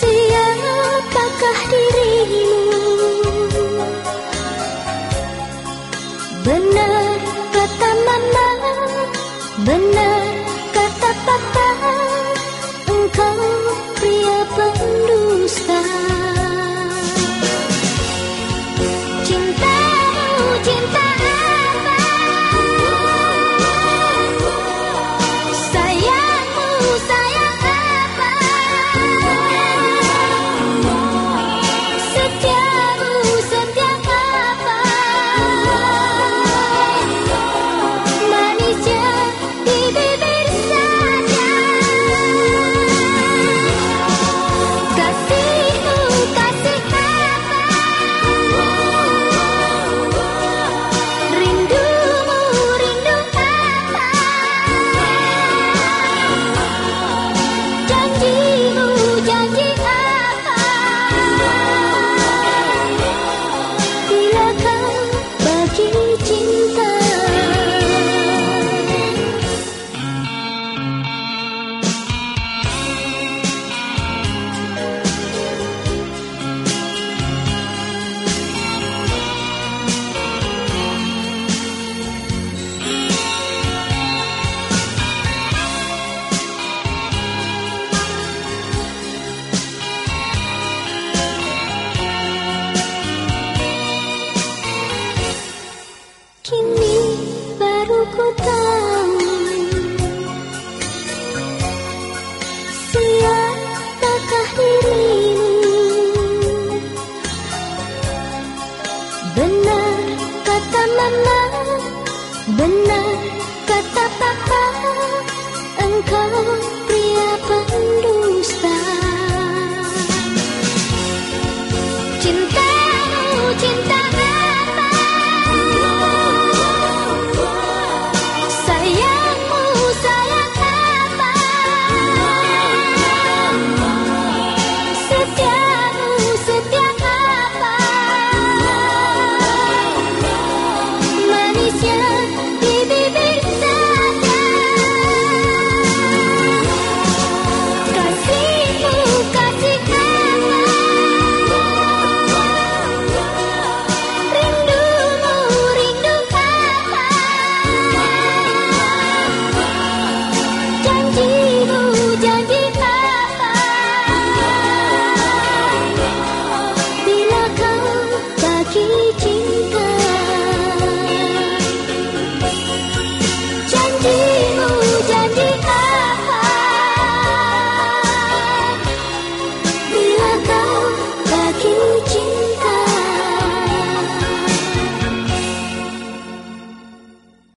Siapakah dirimu? Benar kata mama, benar kata papa, engkau pria pendusta. Cinta, cinta. Kini baru ku tahu. Siapakah dirimu? Benar kata mama Benar kata papa Engkau